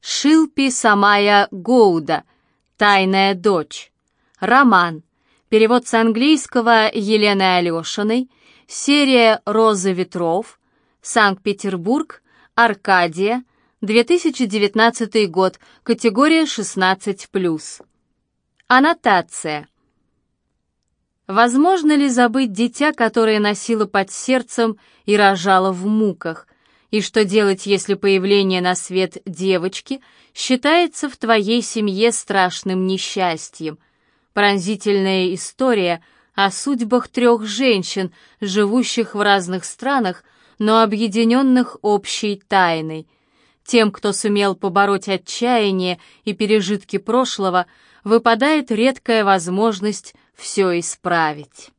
Шилпи Самая Гоуда «Тайная дочь». Роман. Перевод с английского Елены Алешиной. Серия «Роза ветров». Санкт-Петербург. Аркадия. 2019 год. Категория 16+. Аннотация. Возможно ли забыть дитя, которое носило под сердцем и рожало в муках? И что делать, если появление на свет девочки считается в твоей семье страшным несчастьем? Пронзительная история о судьбах трех женщин, живущих в разных странах, но объединенных общей тайной. Тем, кто сумел побороть отчаяние и пережитки прошлого, выпадает редкая возможность все исправить.